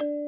you